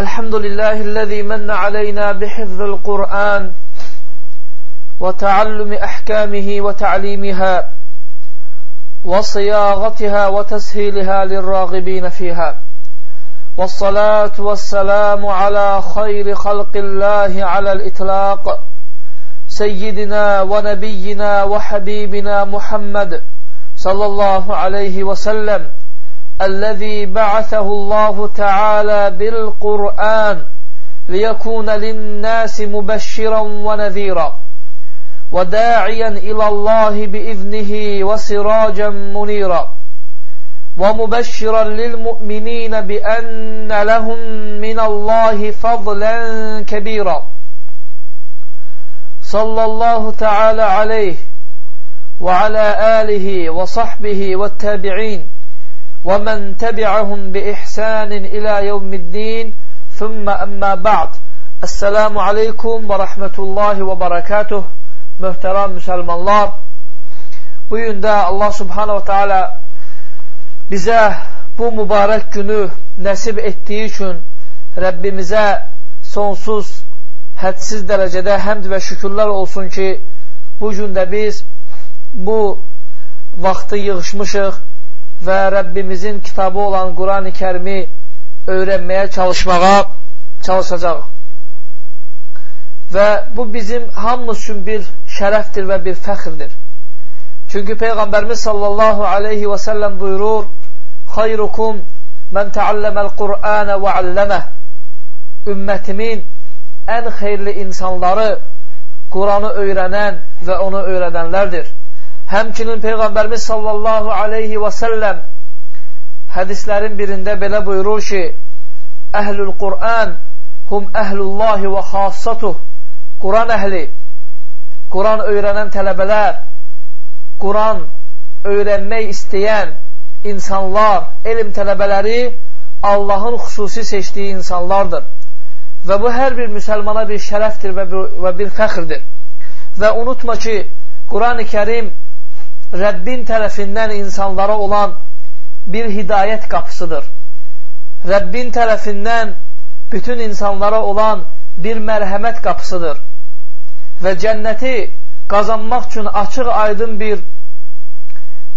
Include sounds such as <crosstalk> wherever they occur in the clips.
الحمد لله الذي من علينا بحفظ القرآن وتعلم أحكامه وتعليمها وصياغتها وتسهيلها للراغبين فيها. والصلاة والسلام على خير خلق الله على الإطلاق. سيدنا ونبينا وحبيبنا محمد صلى الله عليه وسلم. الذي بعثه الله تعالى بالقرآن ليكون للناس مبشرا ونذيرا وداعيا إلى الله بإذنه وسراجا منيرا ومبشرا للمؤمنين بأن لهم من الله فضلا كبيرا صلى الله تعالى عليه وعلى آله وصحبه والتابعين ومن تبعهم بإحسان إلى يوم الدين ثم أما بعد السلام عليكم ورحمة الله وبركاته Möhtərəm müsəlmanlar, bu gün də Allah subhanahu wa ta'ala bizə bu mübarək günü nəsib etdiyi üçün Rəbbimizə sonsuz, hədsiz dərəcədə həmd və şükürlər olsun ki, bu gün də biz bu vaxtı yığışmışıq və Rəbbimizin kitabı olan Quran-ı kərimi öyrənməyə çalışmağa çalışacaq. Və bu bizim hamımız üçün bir şərəfdir və bir fəxrdir. Çünki Peyğəmbərimiz sallallahu aleyhi və səlləm buyurur, Xayrukum mən təalləməl Qur'anə və alləməh Ümmətimin ən xeyirli insanları Quranı öyrənən və onu öyrədənlərdir. Həmçinin Peyğəmbərimiz sallallahu aleyhi və səlləm hədislərin birində belə buyurur ki, Əhlül Qur'an hum əhlullahi və xassatuh Quran əhli Quran öyrənən tələbələr, Quran öyrənmək istəyən insanlar, elm tələbələri Allahın xüsusi seçdiyi insanlardır. Və bu hər bir müsəlmana bir şərəfdir və bir, və bir fəxrdir. Və unutma ki, Quran-ı Kərim Rəbbin tərəfindən insanlara olan bir hidayət qapısıdır. Rəbbin tərəfindən bütün insanlara olan bir mərhəmət qapısıdır və cənnəti qazanmaq üçün açıq aydın bir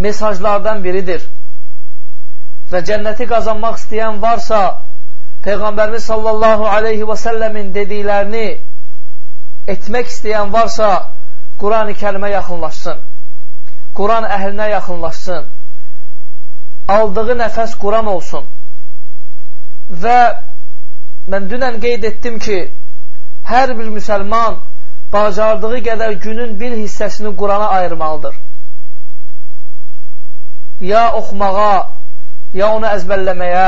mesajlardan biridir. Və cənnəti qazanmaq istəyən varsa, Peyğəmbərimiz sallallahu aleyhi və səlləmin dediklərini etmək istəyən varsa, Quran-ı kərimə yaxınlaşsın. Quran əhlinə yaxınlaşsın. Aldığı nəfəs Quran olsun. Və mən dünən qeyd etdim ki, hər bir müsəlman bacardığı qədər günün bir hissəsini Qurana ayırmalıdır. Ya oxumağa, ya onu əzbərləməyə,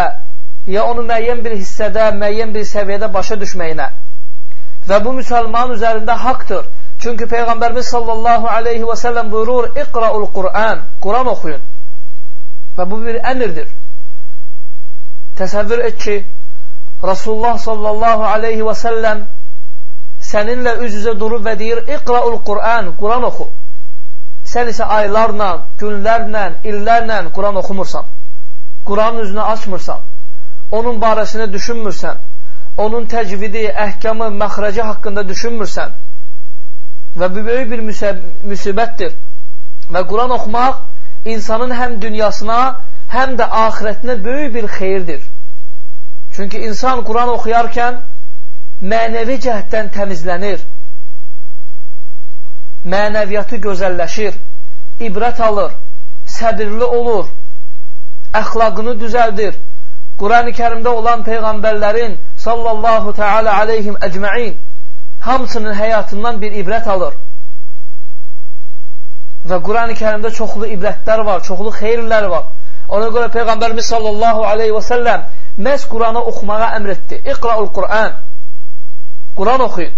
ya onu müəyyən bir hissədə, müəyyən bir səviyyədə başa düşməyinə. Və bu müsəlmanın üzərində haqdır. Çünki Peyğəmbərimiz sallallahu aleyhi və səlləm buyurur, İqraul Qur'an, Quran oxuyun. Və bu bir əmirdir. Təsəvvür et ki, Rasulullah sallallahu aleyhi və səlləm səninlə üz-üzə durub və deyir, İqraul Qur'an, Quran oxu. Sən isə aylarla, günlərlə, illərlə Quran oxumursan. Quranın üzünü açmırsan. Onun barəsində düşünmürsən. Onun təcvidi, əhkamı, məxrəci haqqında düşünmürsən. Və böyük bir müsibətdir. Və Quran oxumaq insanın həm dünyasına, həm də ahirətinə böyük bir xeyirdir. Çünki insan Quran oxuyarkən mənəvi cəhətdən təmizlənir, mənəviyyatı gözəlləşir, ibrət alır, səbirli olur, əxlaqını düzəldir. Quran-ı kərimdə olan Peyğəmbərlərin sallallahu teala aleyhim əcməin hamısının həyatından bir ibrət alır. Və Quran-ı kərimdə çoxlu ibrətlər var, çoxlu xeyirlər var. Ona görə Peyğəmbərimiz sallallahu aleyhi və səlləm məhz Quranı oxumağa əmr etdi. İqraul Quran. Quran oxuyun.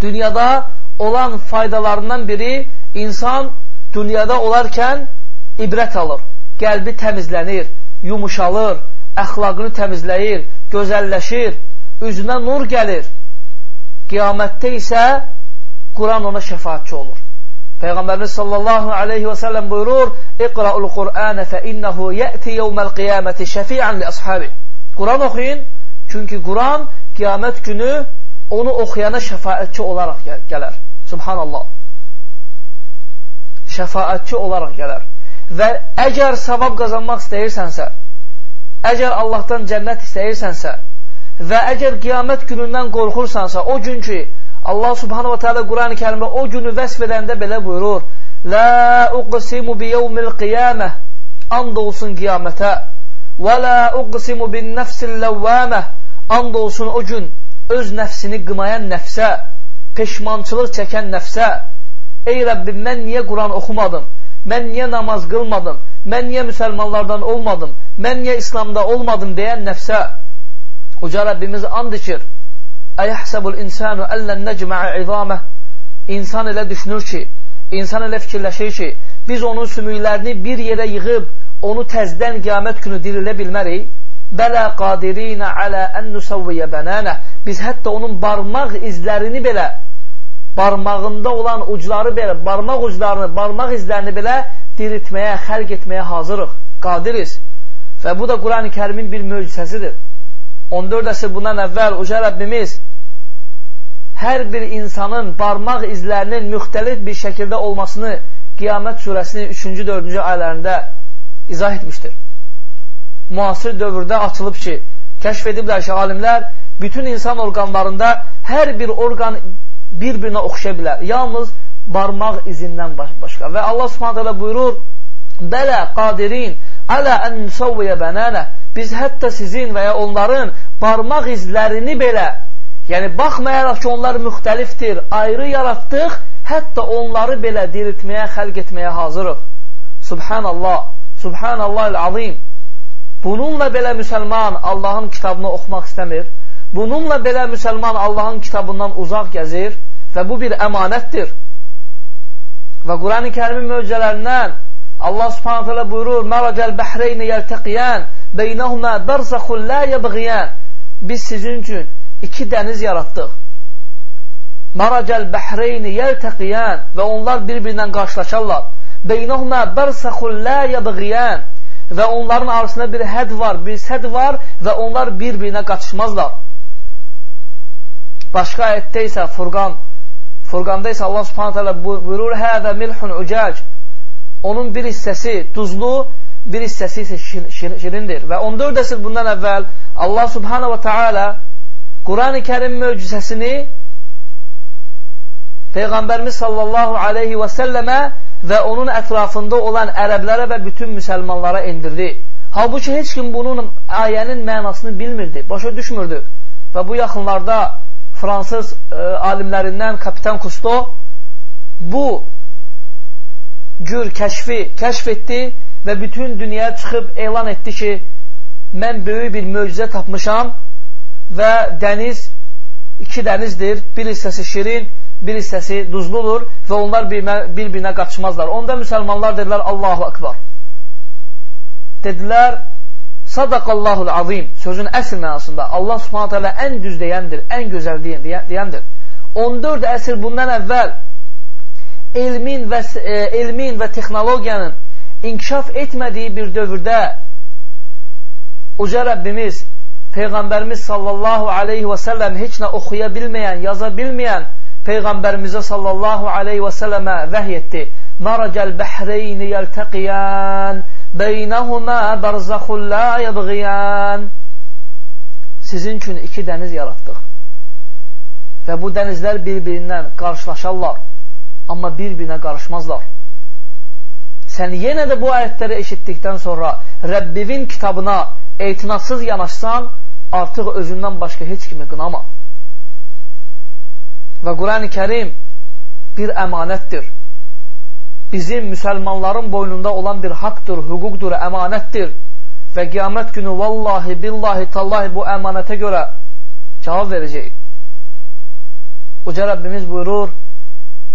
Dünyada olan faydalarından biri insan dünyada olarkən ibrət alır. Qəlbi təmizlənir, yumuşalır, əxlaqını təmizləyir, gözəlləşir, üzünə nur gəlir. Qiyamətdə isə Quran ona şəfaatçı olur. Peyğəmbərimiz sallallahu aleyhi və səlləm buyurur, İqra'ul Qur'anə fə innəhu yəti yevməl qiyaməti şəfi'ən li əshabi. Quran oxuyun, Çünki Quran qiyamət günü onu oxuyana şəfaətçi olaraq gələr. Subhanallah. Şəfaətçi olaraq gələr. Və əgər savab qazanmaq istəyirsənsə, əgər Allahdan cənnət istəyirsənsə və əgər qiyamət günündən qorxursansa, o gün ki, Allah subhanahu wa ta'ala Quran-ı kərimdə o günü vəsf edəndə belə buyurur, Lə uqsimu bi yevmil qiyamə And olsun qiyamətə Və lə uqsimu bin nəfsil ləvvəmə And olsun o gün öz nəfsini qınayan nəfsə peşmançılıq çəkən nəfsə Ey Rəbbim, mən niyə Quran oxumadım? Mən niyə namaz qılmadım? Mən niyə müsəlmanlardan olmadım? Mən niyə İslamda olmadım deyən nəfsə Uca Rəbbimiz and içir Əyəhsəbul insanu əllən nəcməə izamə İnsan elə düşünür ki, insan elə fikirləşir ki, biz onun sümüklərini bir yerə yığıb, onu təzdən qiyamət günü dirilə bilmərik. Bələ qadirinə alə ən nusavviyə bənənə. Biz hətta onun barmaq izlərini belə, barmağında olan ucları belə, barmaq uclarını, barmaq izlərini belə diritməyə, xərq etməyə hazırıq, qadiriz. Və bu da Quran-ı kərimin bir möcüzəsidir. 14 əsr bundan əvvəl Uca Rəbbimiz hər bir insanın barmaq izlərinin müxtəlif bir şəkildə olmasını Qiyamət surəsinin 3-cü, 4-cü ayələrində izah etmişdir. Müasir dövrdə açılıb ki, kəşf ediblər ki, alimlər bütün insan orqanlarında hər bir orqan bir-birinə oxşaya bilər. Yalnız barmaq izindən başqa. Və Allah subhanət buyurur, Bələ qadirin alə ən nüsavviyə bənənə Biz hətta sizin və ya onların barmaq izlərini belə Yəni, baxmayaraq ki, onlar müxtəlifdir, ayrı yaratdıq, hətta onları belə diriltməyə, xəlq etməyə hazırıq. Subhanallah, Subhanallah-ül-azim. Bununla belə müsəlman Allahın kitabını oxumaq istəmir. Bununla belə müsəlman Allahın kitabından uzaq gəzir və bu bir əmanətdir. Və Quran-ı kərimin möcələrindən Allah subhanət hələ buyurur, Mərəcəl bəhreyni yəltəqiyən, beynəhumə bərzəxun lə yəbğiyən. Biz sizin üçün iki dəniz yaratdıq. Maracəl bəhreyni yəltəqiyən və onlar bir-birindən qarşılaşarlar. Beynəhumə bərsəxul lə yəbğiyən və onların arasında bir həd var, bir səd var və onlar bir-birinə qaçışmazlar. Başqa ayətdə isə Furqan, Furqanda isə Allah subhanət hələ buyurur, Həvə milhun ucac. Onun bir hissəsi duzlu, bir hissəsi isə şir şirindir. Və 14 əsr bundan əvvəl Allah subhanə və teala Quran-ı Kərim möcüzəsini Peyğəmbərimiz sallallahu aleyhi və səlləmə və onun ətrafında olan ərəblərə və bütün müsəlmanlara indirdi. Halbuki heç kim bunun ayənin mənasını bilmirdi, başa düşmürdü. Və bu yaxınlarda fransız e, alimlərindən Kapitan Kusto bu cür kəşfi kəşf etdi və bütün dünyaya çıxıb elan etdi ki, mən böyük bir möcüzə tapmışam və dəniz iki dənizdir. Bir hissəsi şirin, bir hissəsi duzludur və onlar bir-birinə qaçmazlar. Onda müsəlmanlar dedilər Allahu Akbar. Dedilər Sadaqallahul azim sözün əsl mənasında Allah subhanət hələ ən düz deyəndir, ən gözəl deyəndir. 14 əsr bundan əvvəl elmin və, e, elmin və texnologiyanın inkişaf etmədiyi bir dövrdə Uca Rəbbimiz Peyğəmbərimiz sallallahu aleyhi və səlləm heç nə oxuya bilməyən, yaza bilməyən Peyğəmbərimizə sallallahu aleyhi və səlləmə vəhy etdi. Maracəl bəhreyni yəltəqiyən beynəhumə bərzaxun la yəbğiyən Sizin üçün iki dəniz yaratdıq. Və bu dənizlər bir-birindən qarşılaşarlar, amma bir-birinə qarışmazlar. Sən yenə də bu ayətləri eşitdikdən sonra Rəbbivin kitabına etinasız yanaşsan, artıq özündən başqa heç kimi qınama. Və Quran-ı Kərim bir əmanətdir. Bizim müsəlmanların boynunda olan bir haqdır, hüquqdur, əmanətdir. Və qiyamət günü vallahi, billahi, tallahi bu əmanətə görə cavab verəcək. Uca Rəbbimiz buyurur,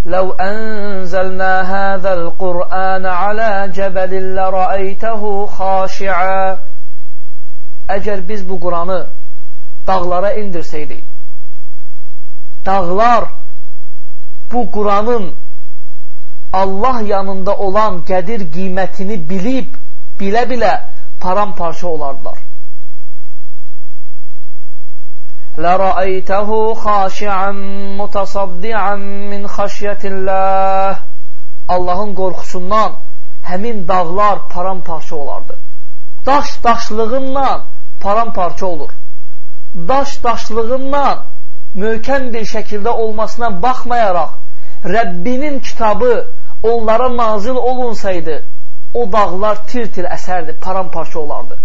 لو أنزلنا هذا القرآن على جبل لرأيته خاشعا əgər biz bu Quranı dağlara indirsəydik, dağlar bu Quranın Allah yanında olan qədir qiymətini bilib, bilə-bilə paramparça olardılar. لرأيته خاشعا متصدعا min xaşyetillah Allahın qorxusundan həmin dağlar paramparça olardı. Daş daşlığından paramparça olur. Daş daşlığından möhkəm bir şəkildə olmasına baxmayaraq Rəbbinin kitabı onlara nazil olunsaydı o dağlar tir-tir əsərdi, paramparça olardı.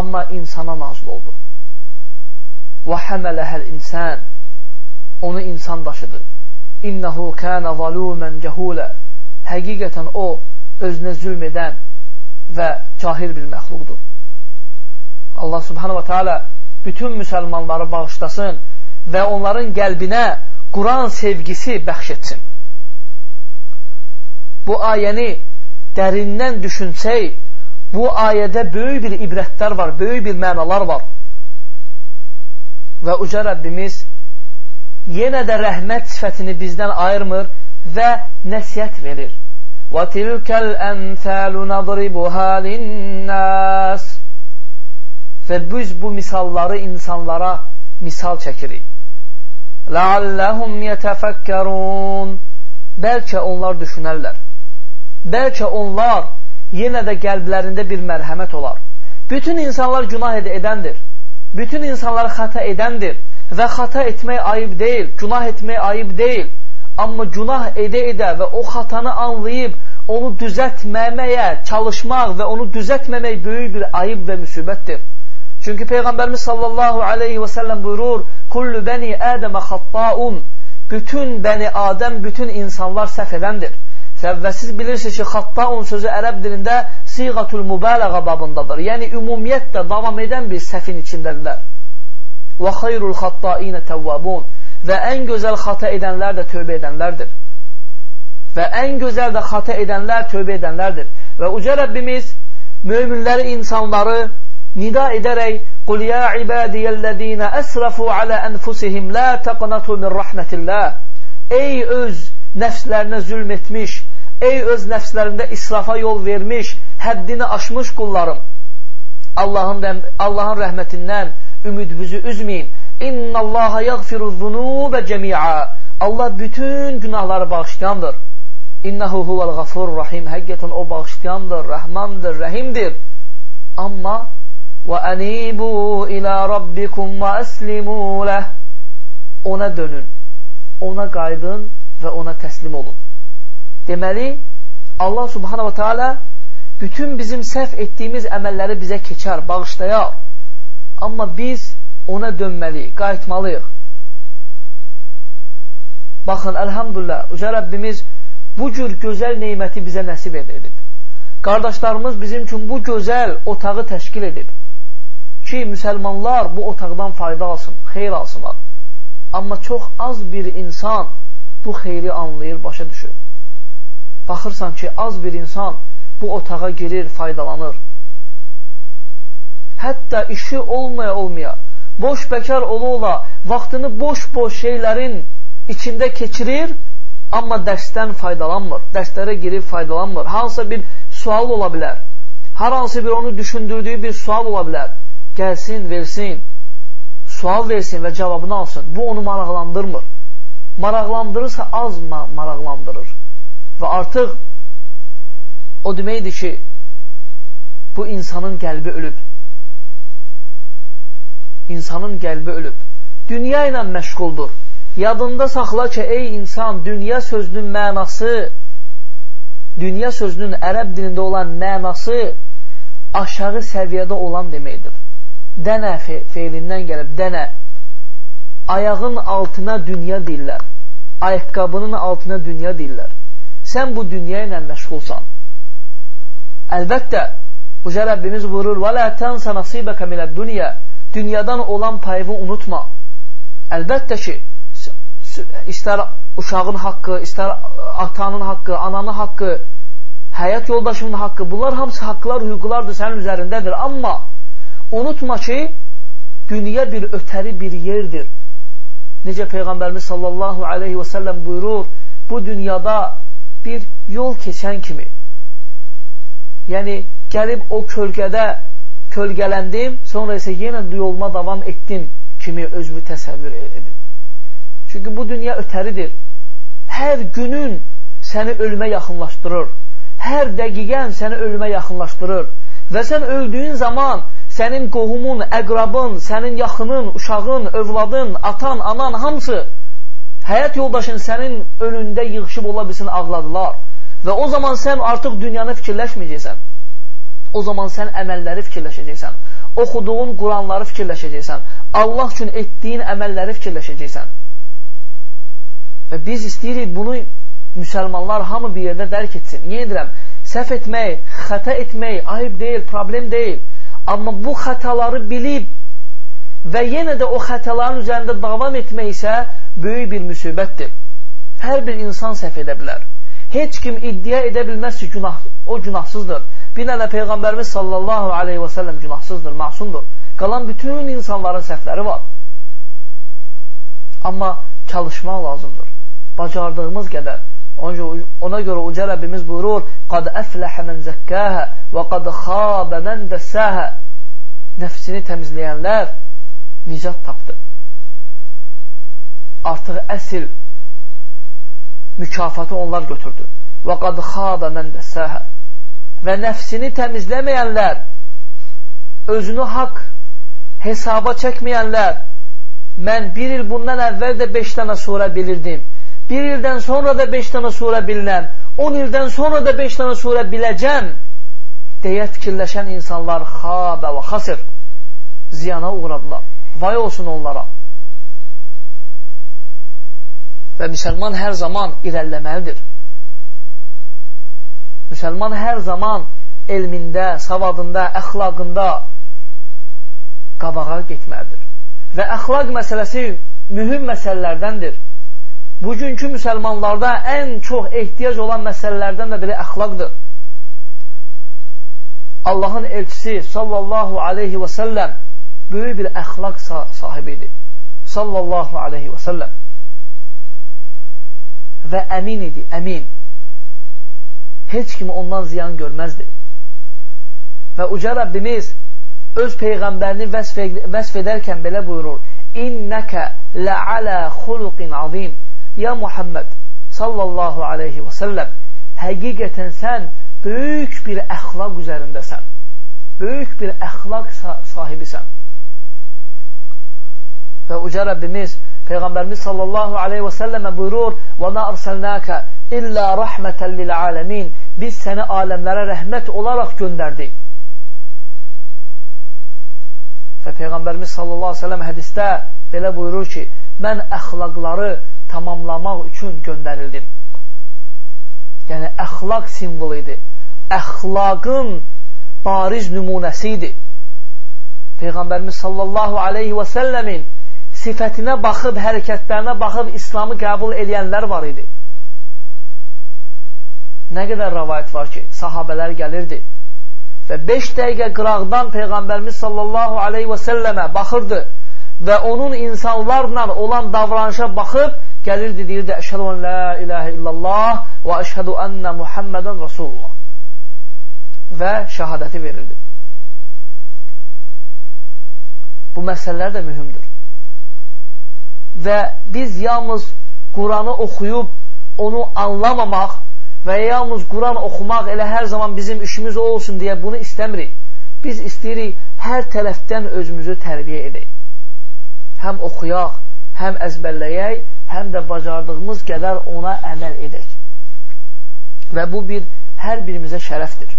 Amma insana nazil oldu. Və həmələhəl insan onu insan daşıdı. İnnehu kana zalumen cehula. Həqiqətən o özünə zülm edən və cahil bir məxluqdur. Allah subhanahu wa ta'ala bütün müsəlmanları bağışlasın və onların qəlbinə Quran sevgisi bəxş etsin. Bu ayəni dərindən düşünsək, bu ayədə böyük bir ibrətlər var, böyük bir mənalar var. Və uca Rəbbimiz yenə də rəhmət sifətini bizdən ayırmır və nəsiyyət verir. وَتِلْكَ الْأَمْثَالُ نَضْرِبُهَا لِلنَّاسِ Və biz bu misalları insanlara misal çəkirik. لَعَلَّهُمْ يَتَفَكَّرُونَ Bəlkə onlar düşünərlər. Bəlkə onlar yenə də qəlblərində bir mərhəmət olar. Bütün insanlar günah ed edəndir. Bütün insanlar xəta edəndir. Və xəta etmək ayıb deyil, günah etmək ayıb deyil. Amma günah edə-edə və o xatanı anlayıb, onu düzətməməyə çalışmaq və onu düzətməmək böyük bir ayıb və müsibətdir. Çünki Peyğəmbərimiz sallallahu aleyhi və səlləm buyurur, Kullu bəni Ədəmə xattaun, bütün bəni Adəm, bütün insanlar səhv edəndir. Və siz bilirsiniz ki, xattaun sözü ərəb dilində siğatul mübələğə babındadır. Yəni, ümumiyyətlə davam edən bir səhvin içindədirlər. Və xayrul xattainə təvvabun və ən gözəl xata edənlər də tövbə edənlərdir. Və ən gözəl də xata edənlər tövbə edənlərdir. Və uca Rəbbimiz möminləri, insanları nida edərək Qul ya ibadiyəllədinə əsrafu alə ənfusihim la təqnatu min rəhmətillah Ey öz nəfslərinə zülm etmiş, ey öz nəfslərində israfa yol vermiş, həddini aşmış qullarım. Allahın, Allahın rəhmətindən ümidimizi üzməyin. İnna Allaha yaghfiru zunubə cəmi'a. Allah bütün günahları bağışlayandır. İnnehu huvel gafur rahim. Həqiqətən o bağışlayandır, rəhmandır, rəhimdir. Amma və anibu ila rabbikum və əslimu leh. Ona dönün. Ona qaydın və ona təslim olun. Deməli, Allah subhanahu wa ta'ala bütün bizim səhv etdiyimiz əməlləri bizə keçər, bağışlayar. Amma biz ona dönməliyik, qayıtmalıyıq. Baxın, əlhamdülillah, Uca Rəbbimiz bu cür gözəl neyməti bizə nəsib edib. Qardaşlarımız bizim üçün bu gözəl otağı təşkil edib ki, müsəlmanlar bu otaqdan fayda alsın, xeyr alsınlar. Amma çox az bir insan bu xeyri anlayır, başa düşür. Baxırsan ki, az bir insan bu otağa girir, faydalanır. Hətta işi olmaya-olmaya, boş bəkar ola-ola, vaxtını boş-boş şeylərin içində keçirir, amma dərsdən faydalanmır, dərslərə girib faydalanmır. Hansısa bir sual ola bilər, hər hansı bir onu düşündürdüyü bir sual ola bilər gəlsin, versin, sual versin və cavabını alsın. Bu onu maraqlandırmır. Maraqlandırırsa az maraqlandırır. Və artıq o deməkdir ki, bu insanın qəlbi ölüb. İnsanın qəlbi ölüb. Dünya ilə məşğuldur. Yadında saxla ki, ey insan, dünya sözünün mənası, dünya sözünün ərəb dilində olan mənası aşağı səviyyədə olan deməkdir dənə fe feilindən gəlib, dənə Ayağın altına dünya deyirlər. Ayaqqabının altına dünya deyirlər. Sən bu dünya ilə məşğulsan. Əlbəttə, Uca Rəbbimiz buyurur, وَلَا تَنْسَ نَصِيبَكَ مِنَ الدُّنْيَا Dünyadan olan payını unutma. Əlbəttə ki, istər uşağın haqqı, istər atanın haqqı, ananın haqqı, həyat yoldaşının haqqı, bunlar hamısı haqqlar, hüquqlardır, sənin üzərindədir. Amma Unutma ki, dünya bir ötəri bir yerdir. Necə Peyğəmbərimiz sallallahu aleyhi və səlləm buyurur, bu dünyada bir yol keçən kimi, yəni gəlib o kölgədə, kölgələndim, sonra isə yenə yoluma davam etdim kimi özümü təsəvvür edin. Çünki bu dünya ötəridir. Hər günün səni ölümə yaxınlaşdırır. Hər dəqiqən səni ölümə yaxınlaşdırır. Və sən öldüyün zaman sənin qohumun, əqrabın, sənin yaxının, uşağın, övladın, atan, anan hamısı həyat yoldaşın sənin önündə yığışıb ola bilsin ağladılar. Və o zaman sən artıq dünyanı fikirləşməyəcəksən. O zaman sən əməlləri fikirləşəcəksən. Oxuduğun Quranları fikirləşəcəksən. Allah üçün etdiyin əməlləri fikirləşəcəksən. Və biz istəyirik bunu müsəlmanlar hamı bir yerdə dərk etsin. Niyə edirəm? Səhv etmək, xəta etmək ayıb deyil, problem deyil. Amma bu xətaları bilib və yenə də o xətaların üzərində davam etmək isə böyük bir müsibətdir. Hər bir insan səhv edə bilər. Heç kim iddia edə bilməz ki, günah, o günahsızdır. Bir nələ Peyğəmbərimiz sallallahu aleyhi və səlləm günahsızdır, masumdur. Qalan bütün insanların səhvləri var. Amma çalışmaq lazımdır. Bacardığımız qədər. Ona görə uca Rəbbimiz buyurur, Qad əfləhə mən zəkkəhə və qad xabə mən dəssəhə Nəfsini təmizləyənlər nicat tapdı. Artıq əsil mükafatı onlar götürdü. Və qad xabə mən dəssəhə və nəfsini təmizləməyənlər, özünü haqq hesaba çəkməyənlər, mən bir il bundan əvvəl də 5 dənə surə bilirdim, bir ildən sonra da 5 dənə surə bilinəm, 10 ildən sonra da 5 dənə surə biləcəm, deyə fikirləşən insanlar xabə və xasir, ziyana uğradılar. Vay olsun onlara. Və müsəlman hər zaman irəlləməlidir. Müsəlman hər zaman elmində, savadında, əxlaqında qabağa getməlidir. Və əxlaq məsələsi mühüm məsələlərdəndir. Bugünkü müsəlmanlarda ən çox ehtiyac olan məsələlərdən də biri əxlaqdır. Allahın elçisi sallallahu aleyhi və səlləm böyük bir əxlaq sahibidir. Sallallahu aleyhi və səlləm. Və əmin idi, əmin heç kimi ondan ziyan görməzdi. Və uca Rəbbimiz öz Peyğəmbərini vəsf, vəsf edərkən belə buyurur, İnnəkə ləalə xuluqin azim Ya Muhammed sallallahu aleyhi və səlləm həqiqətən sən böyük bir əxlaq üzərindəsən. Böyük bir əxlaq sahibisən. Və uca Rəbbimiz Peyğəmbərimiz sallallahu aleyhi və səlləmə buyurur və nə ərsəlnəkə illə rəhmətən lil aləmin biz səni aləmlərə rəhmət olaraq göndərdik. Və Peyğəmbərimiz sallallahu aleyhi ve sellem hədistə belə buyurur ki, mən əxlaqları tamamlamaq üçün göndərildim. Yəni, əxlaq simvolu idi. Əxlaqın bariz nümunəsi idi. Peyğəmbərimiz sallallahu aleyhi və səlləmin sifətinə baxıb, hərəkətlərinə baxıb İslamı qəbul edənlər var idi. Nə qədər rəvayət var ki, sahabələr gəlirdi və 5 dəqiqə qıraqdan Peyğəmbərimiz sallallahu aleyhi və səlləmə baxırdı və onun insanlarla olan davranışa baxıb gəlirdi, deyirdi, əşhədu ən la iləhə illallah və əşhədu ənnə Muhammədən Rasulullah və şəhadəti verirdi. Bu məsələlər də mühümdür. Və biz yalnız Quranı oxuyub onu anlamamaq və yalnız Quran oxumaq elə hər zaman bizim işimiz olsun deyə bunu istəmirik. Biz istəyirik hər tərəfdən özümüzü tərbiyə edək. Həm oxuyaq, həm əzbərləyək, həm də bacardığımız qədər ona əməl edək. Və bu bir hər birimizə şərəfdir.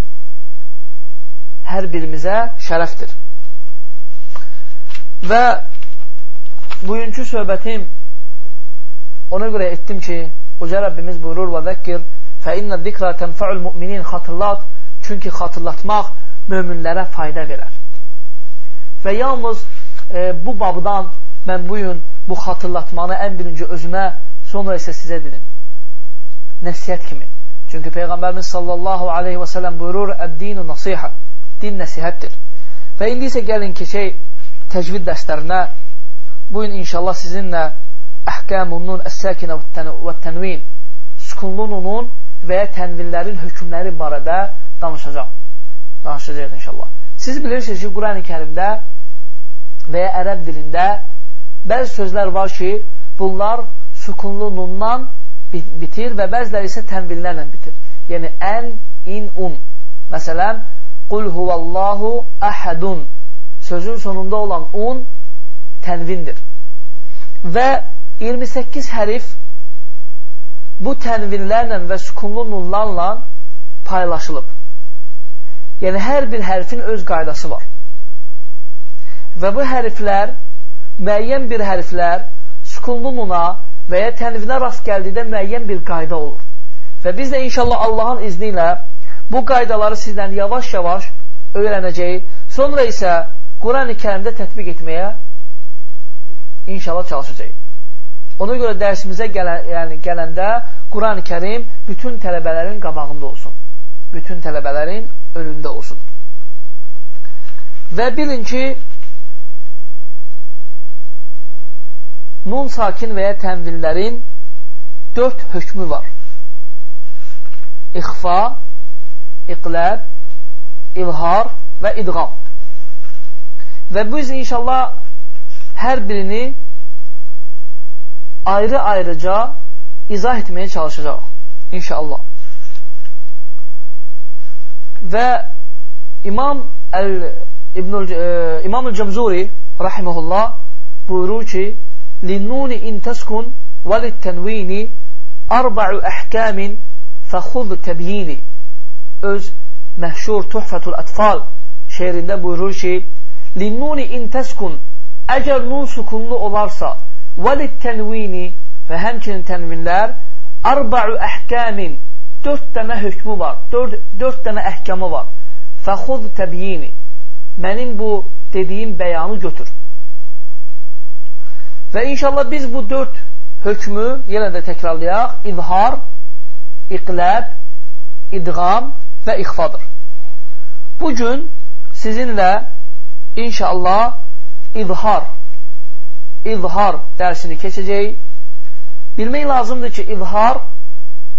Hər birimizə şərəfdir. Və bugünkü söhbətim ona görə etdim ki, Uca Rəbbimiz buyurur və zəkkir Fəinnə zikrə tənfəul müminin xatırlat, çünki xatırlatmaq möminlərə fayda verər. Və yalnız e, bu babdan mən bugün bu xatırlatmanı ən birinci özümə, sonra isə sizə dedim. Nəsiyyət kimi. Çünki Peyğəmbərimiz sallallahu aleyhi və sələm buyurur, Əd-dinu nasihə, din nəsihətdir. Və indi isə gəlin keçək təcvid dərslərinə. Bugün inşallah sizinlə əhkəmunun əs-səkinə və tənvin, sükunlu və ya tənvillərin hökmləri barədə danışacaq. Danışacaq inşallah. Siz bilirsiniz ki, Quran-ı kərimdə və ya ərəb dilində bəzi sözlər var ki, bunlar sükunlu nundan bitir və bəziləri isə tənvillərlə bitir. Yəni, ən, in, un. Məsələn, Qul huvallahu əhədun sözün sonunda olan un tənvindir. Və 28 hərif bu tənvinlərlə və sükunlu nunlarla paylaşılıb. Yəni, hər bir hərfin öz qaydası var. Və bu hərflər, müəyyən bir hərflər sükunlu nuna və ya tənvinə rast gəldikdə müəyyən bir qayda olur. Və biz də inşallah Allahın izni ilə bu qaydaları sizdən yavaş-yavaş öyrənəcəyik. Sonra isə Quran-ı kərimdə tətbiq etməyə inşallah çalışacaq. Ona görə dərsimizə gələn, yəni gələndə Quran-ı kərim bütün tələbələrin qabağında olsun. Bütün tələbələrin önündə olsun. Və bilin ki, nun sakin və ya tənvillərin dörd hökmü var. İxfa, iqləb, ilhar və idğam. Və biz inşallah hər birini ayrı-ayrıca izah etməyə çalışacaq. İnşallah. Və İmam Əl İbnül e, İmam Cəmzuri rahimehullah buyurur ki: "Linnuni in taskun və lit-tanvini arba'u ahkamin fəxuz təbyini." Öz məhşur Tuhfatul Atfal şeirində buyurur ki: "Linnuni in taskun" Əgər nun sukunlu olarsa, vəlit tənvini və həmçinin tənvinlər arba'u əhkəmin dörd dənə hökmü var, dörd, dörd dənə əhkamı var. Fəxud təbyini mənim bu dediyim bəyanı götür. Və inşallah biz bu dörd hökmü yenə də təkrarlayaq. İzhar, iqləb, idğam və ixfadır. Bugün sizinlə inşallah izhar izhar dərsini keçəcək. Bilmək lazımdır ki, izhar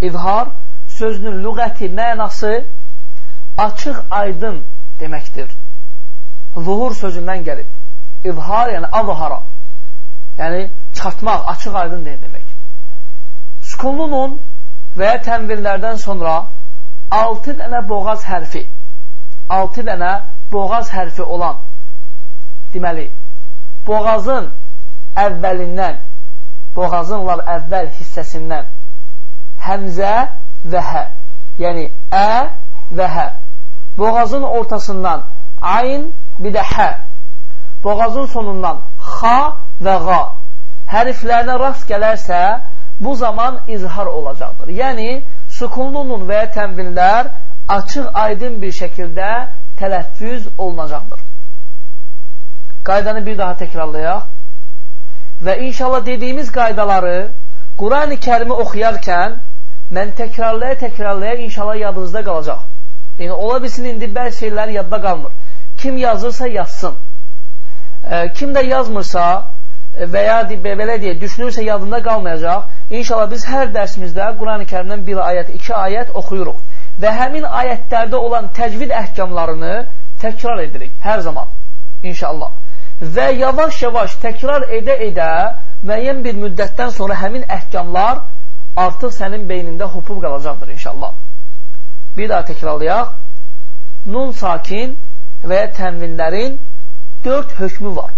izhar sözünün lüğəti mənası açıq aydın deməkdir. Zuhur sözündən gəlib. İzhar yəni azhara. Yəni çatmaq, açıq aydın demək. Sükunlu nun və ya tənvirlərdən sonra 6 dənə boğaz hərfi 6 dənə boğaz hərfi olan deməli boğazın əvvəlindən, boğazın lab əvvəl hissəsindən həmzə və hə, yəni ə və hə. Boğazın ortasından ayn, bir də hə. Boğazın sonundan xa və qa. Hərflərinə rast gələrsə, bu zaman izhar olacaqdır. Yəni, sükunlu nun və ya tənvinlər açıq, aydın bir şəkildə tələffüz olunacaqdır. Qaydanı bir daha təkrarlayaq. Və inşallah dediyimiz qaydaları Quran-ı kərimi oxuyarkən mən təkrarlaya-təkrarlaya inşallah yadınızda qalacaq. Yəni, ola bilsin, indi bəzi şeylər yadda qalmır. Kim yazırsa yazsın. E, kim də yazmırsa və ya belə deyə düşünürsə yadında qalmayacaq. İnşallah biz hər dərsimizdə Quran-ı kərimdən bir ayət, iki ayət oxuyuruq. Və həmin ayətlərdə olan təcvid əhkamlarını təkrar edirik hər zaman. İnşallah və yavaş-yavaş təkrar edə-edə müəyyən bir müddətdən sonra həmin əhkamlar artıq sənin beynində hopub qalacaqdır inşallah. Bir daha təkrarlayaq. Nun sakin və ya tənvinlərin dörd hökmü var.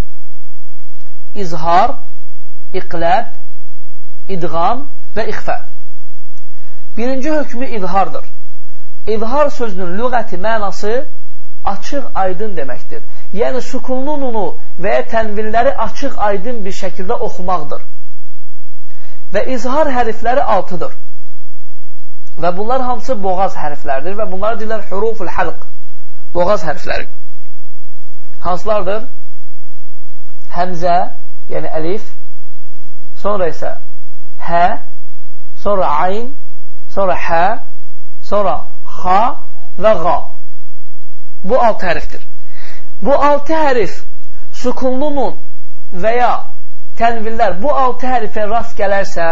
İzhar, iqləb, idğam və ixfə. Birinci hökmü izhardır. İzhar sözünün lüğəti mənası açıq, aydın deməkdir. Yəni, sükunlu nunu və ya tənvilləri açıq, aydın bir şəkildə oxumaqdır. Və izhar hərfləri altıdır. Və bunlar hamısı boğaz hərflərdir və bunlar deyirlər huruful halq, boğaz hərfləri. Hansılardır? Həmzə, yəni əlif, sonra isə hə, sonra ayn, sonra hə, sonra xa və qa. Bu altı hərfdir. Bu altı hərif sukunlu nun və ya tənvillər bu altı hərifə rast gələrsə,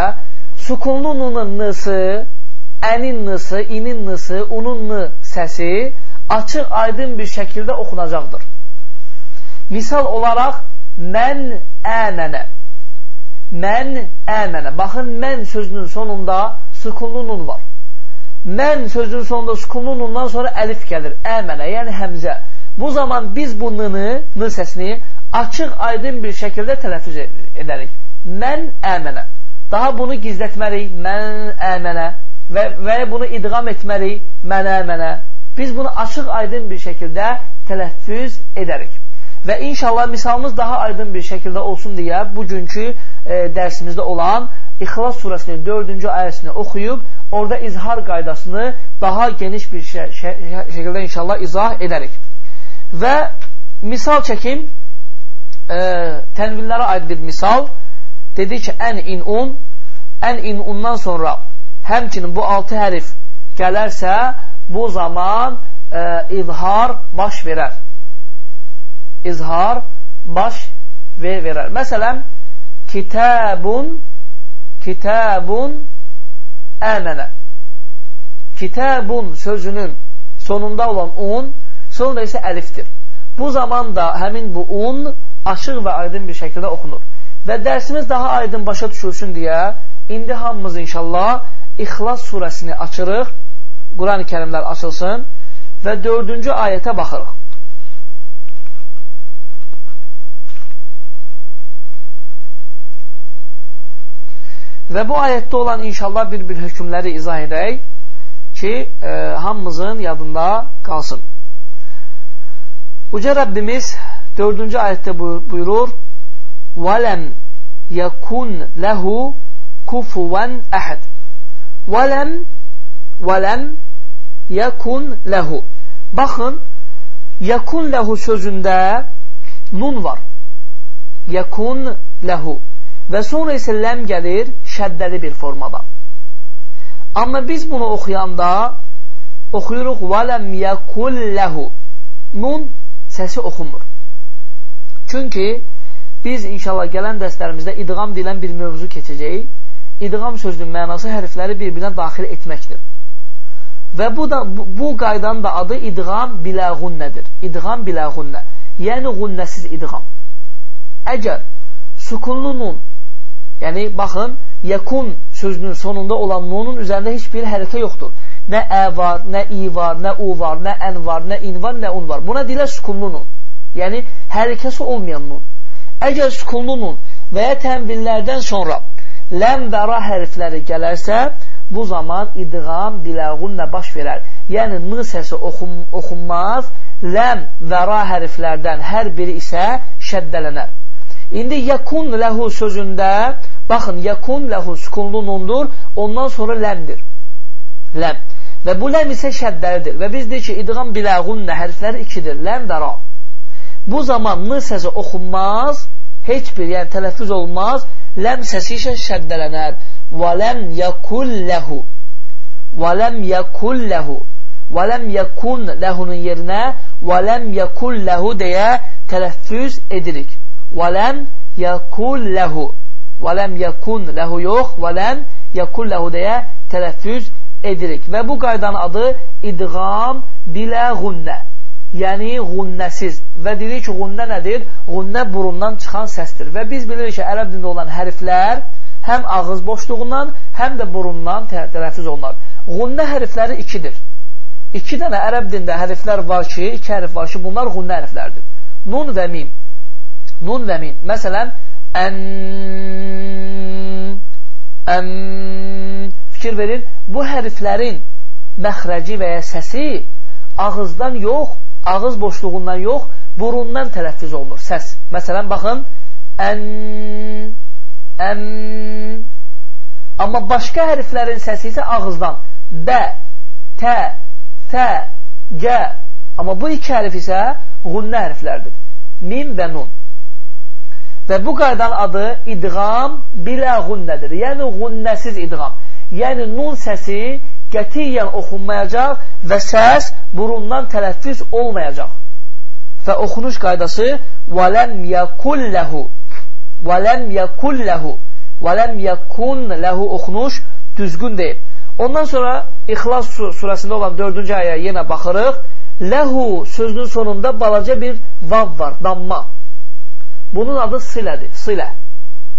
sukunlu nunun nısı, ənin nısı, inin nısı, unun nı səsi açıq aydın bir şəkildə oxunacaqdır. Misal olaraq, mən əmənə. Mən əmənə. Baxın, mən sözünün sonunda sükunlu nun var. Mən sözünün sonunda sükunlu nundan sonra əlif gəlir. Əmənə, yəni həmzə. Bu zaman biz bu nını, nın səsini açıq, aydın bir şəkildə tələffüz edərik. Mən əmənə. Daha bunu gizlətməliyik. Mən əmənə. Və, və bunu idğam etməliyik. Mənə, mənə. Biz bunu açıq, aydın bir şəkildə tələffüz edərik. Və inşallah misalımız daha aydın bir şəkildə olsun deyə bugünkü e, dərsimizdə olan İxlas surəsinin 4-cü ayəsini oxuyub, orada izhar qaydasını daha geniş bir şə şə şəkildə inşallah izah edərik. Və misal çəkim, e, tənvillərə aid bir misal, dedi ki, ən inun, ən inundan sonra həmçinin bu altı hərif gələrsə, bu zaman e, izhar baş verər. İzhar baş ver verər. Məsələn, kitabun kitabun əmənə. Kitabun sözünün sonunda olan un, sonra isə əlifdir. Bu zaman da həmin bu un açıq və aydın bir şəkildə oxunur. Və dərsimiz daha aydın başa düşülsün deyə indi hamımız inşallah İxlas surəsini açırıq, Quran-ı kərimlər açılsın və dördüncü ayətə baxırıq. Və bu ayətdə olan inşallah bir-bir hökmləri izah edək ki, e, hamımızın yadında qalsın. Uca Rəbbimiz dördüncü ayətdə buyurur وَلَمْ يَكُنْ لَهُ كُفُوًا أَحَدٍ وَلَمْ وَلَمْ يَكُنْ لَهُ Baxın, yakun lehu sözündə nun var. Yakun lehu. Və sonra isə ləm gəlir şəddəli bir formada. Amma biz bunu oxuyanda oxuyuruq və ləm yəkulləhu. Nun səsi oxunmur. Çünki biz inşallah gələn dərslərimizdə idğam deyilən bir mövzu keçəcəyik. İdğam sözünün mənası hərfləri bir-birinə daxil etməkdir. Və bu da bu qaydanın da adı idğam biləğunnədir. İdğam biləğunnə. Yəniğunnəsiz idğam. Əgər sukunlu nun Yəni, baxın, yəkun sözünün sonunda olan nunun üzərində heç bir hərəkə yoxdur. Nə ə var, nə i var, nə u var, nə ən var, nə in var, nə un var. Buna deyilə sükunlu nun. Yəni, hərəkəsi olmayan nun. Əgər sükunlu nun və ya tənvillərdən sonra ləm və ra hərfləri gələrsə, bu zaman idğam biləğunlə baş verər. Yəni, n səsi oxun, oxunmaz, ləm və ra hərflərdən hər biri isə şəddələnər. İndi yakun lehu sözündə baxın yakun lehu sükunlu nundur, ondan sonra ləmdir. Ləm. Və bu ləm isə şəddəlidir. Və biz deyik ki, idğam biləğunnə hərfləri ikidir. Ləm və ra. Bu zaman n səsi oxunmaz, heç bir, yəni tələffüz olmaz, ləm səsi isə şəddələnər. Və ləm yakun lehu. Və ləm yakun lehu. Və ləm yakun lehunun yerinə və ləm yakun lehu deyə tələffüz edirik. Və ləm yəkul ləhu. Və ləm yəkun ləhu yox, və ləm yəkul ləhu deyə tələffüz edirik. Və bu qaydanın adı idğam biləğunnə. Yəni,ğunnəsiz. Və dedik ki,ğunnə nədir?Ğunnə burundan çıxan səsdir. Və biz bilirik ki, ərəb dində olan hərflər həm ağız boşluğundan, həm də burundan tələffüz olunar.Ğunnə hərfləri ikidir. İki dənə ərəb dində hərflər var ki, iki hərf var ki, bunlarğunnə hərflərdir. Nun və mim nun və min. Məsələn, ən, ən, fikir verin, bu hərflərin məxrəci və ya səsi ağızdan yox, ağız boşluğundan yox, burundan tələffüz olunur, səs. Məsələn, baxın, ən, ən, amma başqa hərflərin səsi isə ağızdan, bə, tə, tə, gə, amma bu iki hərf isəğunnə hərflərdir. Mim və nun. Və bu qaydanın adı idğam biləğunnədir. Yəniğunnəsiz idğam. Yəni nun səsi qətiyyən oxunmayacaq və səs burundan tələffüz olmayacaq. Və oxunuş qaydası وَلَمْ يَكُلْ لَهُ وَلَمْ يَكُلْ لَهُ وَلَمْ يَكُنْ لَهُ oxunuş düzgün deyil. Ondan sonra İxlas surəsində olan 4-cü ayəyə yenə baxırıq Ləhu sözünün sonunda balaca bir vav var, damma. Bunun adı silədir, silə.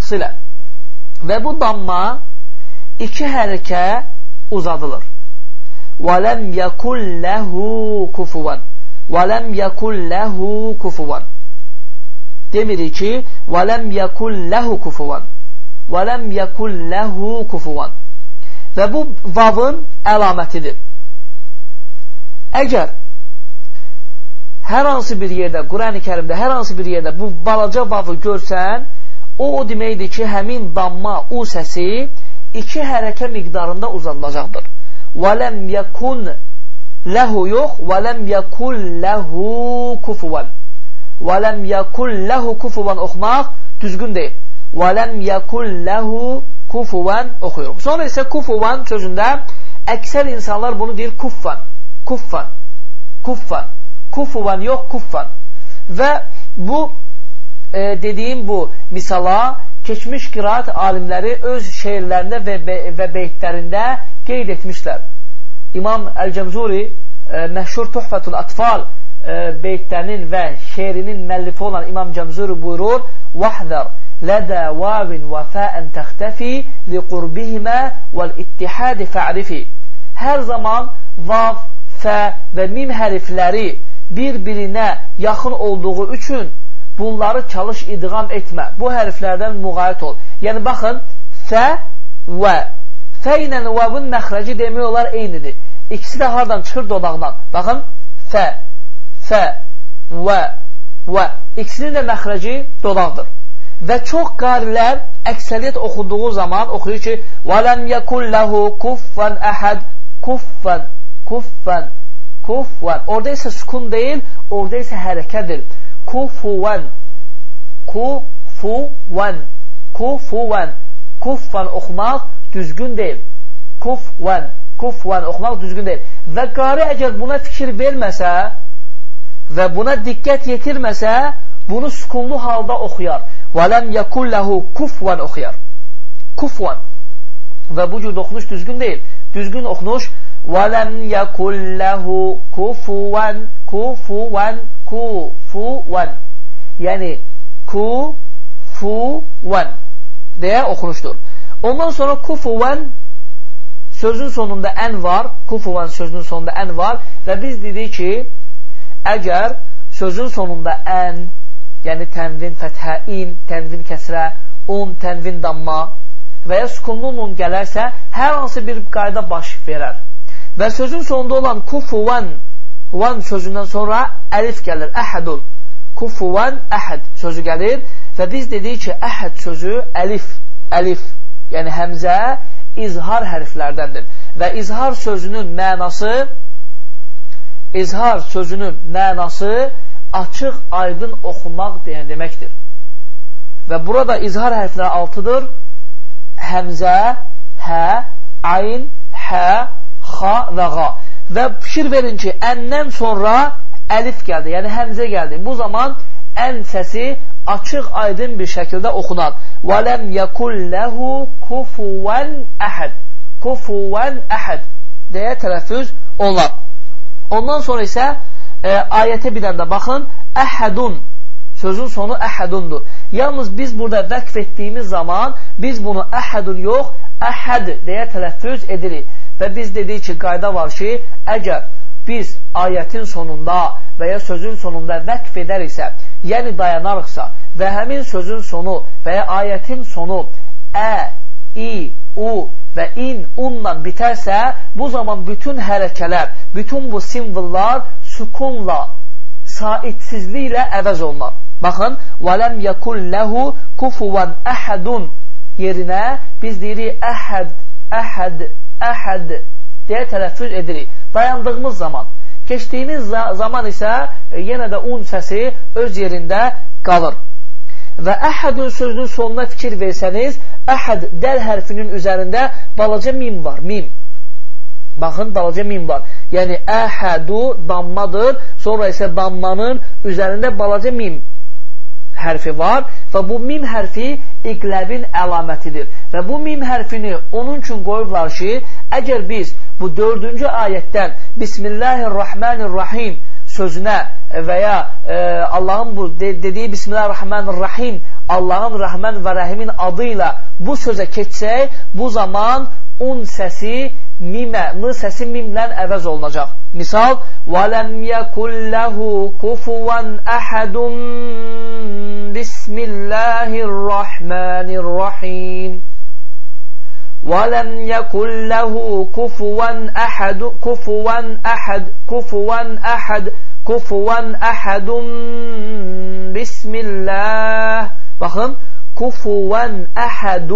Silə. Və bu damma iki hərəkə uzadılır. وَلَمْ يَكُلْ لَهُ كُفُوًا وَلَمْ يَكُلْ لَهُ كُفُوًا Demirik ki, وَلَمْ يَكُلْ لَهُ كُفُوًا وَلَمْ يَكُلْ لَهُ كُفُوًا Və bu vavın əlamətidir. Əgər hər hansı bir yerdə, Qurani kərimdə hər hansı bir yerdə bu balaca vavı görsən, o, o deməkdir ki, həmin damma, u səsi iki hərəkə miqdarında uzadılacaqdır. وَلَمْ يَكُنْ ləhu yox, وَلَمْ يَكُلْ ləhu kufuvan. وَلَمْ يَكُلْ ləhu kufuvan oxumaq düzgün deyil. وَلَمْ يَكُلْ ləhu kufuvan oxuyuruq. Sonra isə kufuvan sözündə əksər insanlar bunu deyir kuffan, kuffan, kuffan, kufuvan yox, kuffan. Və bu e, dediyim bu misala keçmiş qiraat alimləri öz şeirlərində və, və beytlərində qeyd etmişlər. İmam Əl-Cəmzuri e, məşhur Tuhfətul Atfal e, beytlərinin və şeirinin məllifi olan İmam Cəmzuri buyurur وَحْذَرْ لَدَى وَاوٍ وَفَاءً تَخْتَفِي لِقُرْبِهِمَا وَالْإِتِّحَادِ فَعْرِفِ Hər zaman vav, fə və mim hərfləri bir-birinə yaxın olduğu üçün bunları çalış idğam etmə. Bu hərflərdən müğayət ol. Yəni, baxın, fə və. Fə ilə vəvun məxrəci demək olar eynidir. İkisi də hardan çıxır dodaqdan. Baxın, fə, fə, və, və. İkisinin də məxrəci dodaqdır. Və çox qarilər əksəriyyət oxuduğu zaman oxuyur ki, وَلَمْ يَكُلْ لَهُ كُفَّنْ أَحَدْ كُفَّنْ كُفَّنْ Kufvan. Orada isə sukun deyil, orada isə hərəkədir. Kufuvan. Kufuvan. Kufuvan. Kufvan oxumaq düzgün deyil. Kufvan. Kufvan oxumaq düzgün deyil. Və qari əgər buna fikir verməsə və buna diqqət yetirməsə, bunu sukunlu halda oxuyar. Və ləm yəkulləhu kufvan oxuyar. Kufvan. Və bu cür oxunuş düzgün deyil. Düzgün oxunuş və ləm yekulləhu kufuvan kufuvan kufuvan. Yəni kufuvan deyə oxunuşdur. Ondan sonra kufuvan sözün sonunda ən var, kufuvan sözünün sonunda ən var və biz dedik ki, əgər sözün sonunda ən, yəni tənvin fəthə, in, tənvin kəsrə, un, tənvin damma və ya sukunlu nun gələrsə, hər hansı bir qayda baş verər. Və sözün sonunda olan kufuvan Van sözündən sonra əlif gəlir, əhədun. Kufuvan əhəd sözü gəlir və biz dedik ki, əhəd sözü əlif, əlif, yəni həmzə izhar hərflərdəndir. Və izhar sözünün mənası izhar sözünün mənası açıq, aydın oxumaq deyən deməkdir. Və burada izhar hərfləri altıdır. Həmzə, hə, ayn, hə, xa və qa. Və fikir verin ki, əndən sonra əlif gəldi, yəni həmzə gəldi. Bu zaman ən səsi açıq aydın bir şəkildə oxunar. Və ləm yəkul ləhu kufuvan əhəd. Kufuvan əhəd deyə tələffüz onlar. Ondan sonra isə e, ayətə bir də baxın, əhədun sözün sonu əhədundur. Yalnız biz burada vəqf etdiyimiz zaman biz bunu əhədun yox, əhəd deyə tələffüz edirik. Və biz dedik ki, qayda var ki, əgər biz ayətin sonunda və ya sözün sonunda vəqf edəriksə, yəni dayanarıqsa və həmin sözün sonu və ya ayətin sonu ə, i, u və in, unla bitərsə, bu zaman bütün hərəkələr, bütün bu simvollar sukunla, saitsizliklə əvəz olunar. Baxın, وَلَمْ يَكُلْ لَهُ كُفُوًا أَحَدٌ yerinə biz deyirik əhəd, əhəd, əhəd deyə tələffüz edirik. Dayandığımız zaman. Keçdiyimiz zaman isə e, yenə də un səsi öz yerində qalır. Və əhədün sözünün sonuna fikir versəniz, əhəd dəl hərfinin üzərində balaca mim var, mim. Baxın, balaca mim var. Yəni, əhədu dammadır, sonra isə dammanın üzərində balaca mim hərfi var və bu mim hərfi iqləbin əlamətidir. Və bu mim hərfini onun üçün qoyublar ki, əgər biz bu dördüncü ayətdən Bismillahirrahmanirrahim sözünə və ya e, Allahın bu de dediyi Bismillahirrahmanirrahim Allahın Rəhmən və Rəhimin adı ilə bu sözə keçsək, bu zaman un səsi mimə, m səsi mimlən əvəz olunacaq. Misal, وَلَمْ يَكُلْ لَهُ كُفُوًا أَحَدٌ بِسْمِ اللَّهِ الرَّحْمَنِ الرَّحِيمِ وَلَمْ يَكُلْ لَهُ كُفُوًا أَحَدٌ كُفُوًا أَحَدٌ كُفُوًا أَحَدٌ كُفُوًا أَحَدٌ بِسْمِ اللَّهِ Baxın, كُفُوًا أَحَدٌ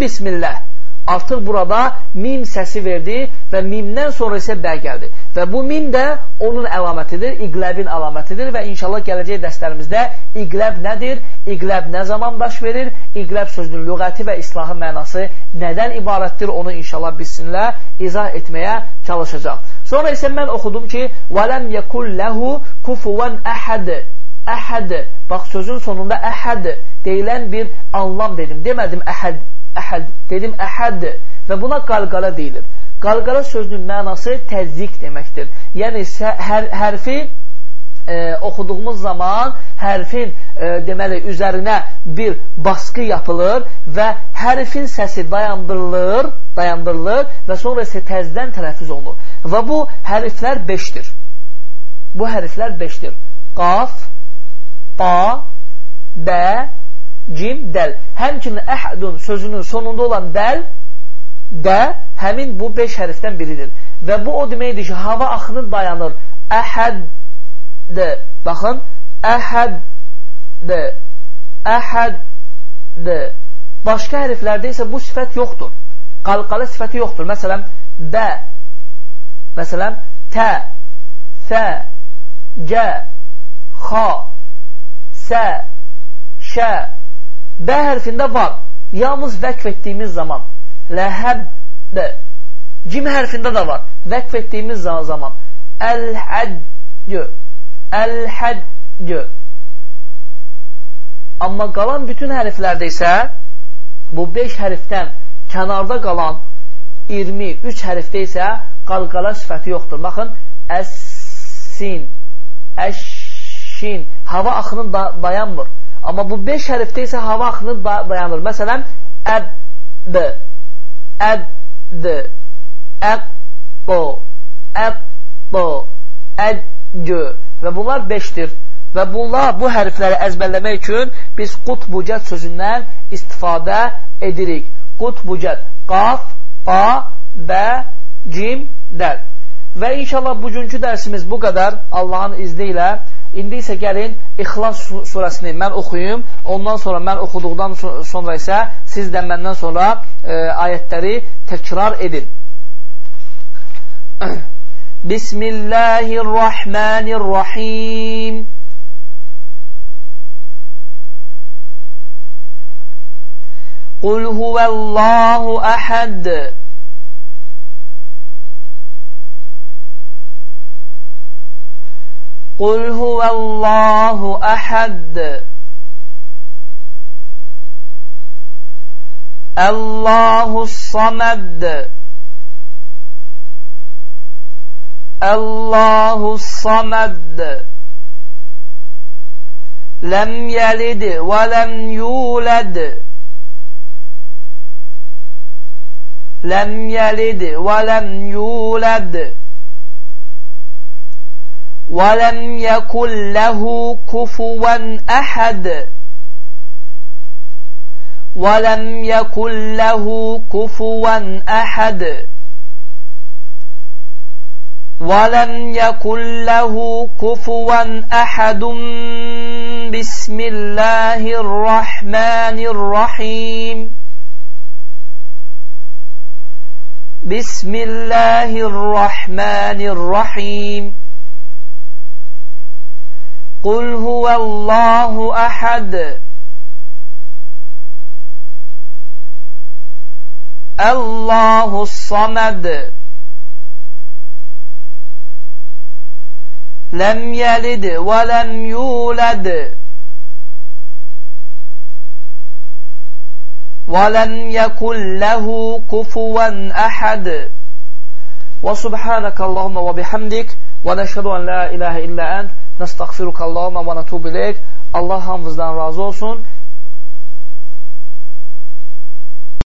بِسْمِ اللَّهِ Artıq burada mim səsi verdi və mimdən sonra isə bə gəldi. Və bu mim də onun əlamətidir, iqləbin əlamətidir və inşallah gələcək dərslərimizdə iqləb nədir, iqləb nə zaman baş verir, iqləb sözünün lüğəti və islahı mənası nədən ibarətdir, onu inşallah bilsinlər, izah etməyə çalışacaq. Sonra isə mən oxudum ki, وَلَمْ يَكُلْ لَهُ كُفُوًا أَحَدٍ Əhəd, bax sözün sonunda əhəd deyilən bir anlam dedim. Demədim əhəd, əhəd, dedim əhəd və buna qalqala deyilir. Qalqala sözünün mənası təzyiq deməkdir. Yəni hər, hərfi e, oxuduğumuz zaman hərfin e, deməli üzərinə bir baskı yapılır və hərfin səsi dayandırılır, dayandırılır və sonra isə təzdən tələffüz olunur. Və bu hərflər 5-dir. Bu hərflər 5-dir. Qaf, ba, bə, cim, dəl. Həmçinin əhədun sözünün sonunda olan dəl, də həmin bu 5 hərfdən biridir. Və bu o deməkdir ki, hava axını dayanır. Əhəddir. Baxın, əhəddir. Əhəddir. Başqa hərflərdə isə bu sifət yoxdur. Qalqalı sifəti yoxdur. Məsələn, bə, məsələn, tə, fə, cə, xa, sə, şə, B hərfində var. Yalnız vəqf etdiyimiz zaman ləhəbdə cim hərfində də var. Vəqf etdiyimiz zaman əl-həccü əl-həccü Amma qalan bütün hərflərdə isə bu 5 hərfdən kənarda qalan 23 hərfdə isə qalqala sifəti yoxdur. Baxın, əs-sin, əş-şin, hava axının da dayanmır. Amma bu 5 hərfdə isə hava axını dayanır. Məsələn, əb, əd, əqqo, əqqo, ədgö və bunlar 5-dir. Və bunlar, bu hərfləri əzbərləmək üçün biz qutbucət sözündən istifadə edirik. Qutbucət, qaf, ba, bə, cim, dəl. Və inşallah bugünkü dərsimiz bu qədər Allahın izni ilə. İndi isə gəlin İxlas surəsini mən oxuyum. Ondan sonra mən oxuduqdan sonra isə siz də məndən sonra e, ayətləri təkrar edin. <clears throat> Bismillahirrahmanirrahim. Qul huvəllahu əhəd. قل هو الله أحد. الله الصمد. الله الصمد. لم يلد ولم يولد. لم يلد ولم يولد. ولم يكن له كفوا أحد. ولم يكن له كفوا أحد. ولم يكن له كفوا أحد. بسم الله الرحمن الرحيم. بسم الله الرحمن الرحيم. قل هو الله أحد. الله الصمد. لم يلد ولم يولد. ولم يكن له كفوا أحد. وسبحانك اللهم وبحمدك Və nəşhədu ən la ilahə illə ənd nəstəğfiruka Allahumma və natubu ileyk. Allah hamımızdan razı olsun